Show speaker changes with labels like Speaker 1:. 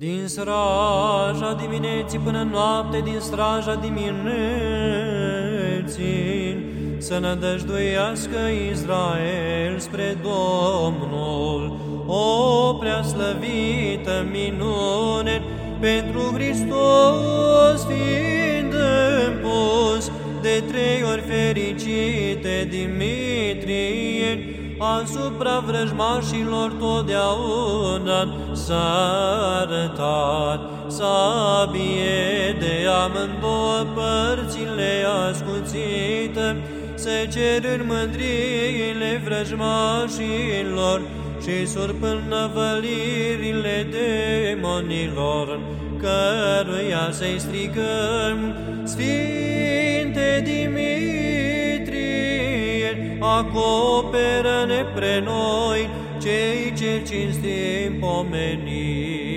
Speaker 1: Din straja dimineții până noapte, din straja dimineții, să nădăjduiască Israel spre Domnul, o prea slăvită minune pentru Hristos fiind împus de trei ori fericite Dimitrie, asupra vrăjmașilor totdeauna s-a arătat sabie de amândouă părțile ascuțite, se cer în mândriile vrăjmașilor și surpând năvălirile demonilor, căruia să-i strigăm, Sfinte acoperă-ne pre noi, cei ce cinstim pomenii.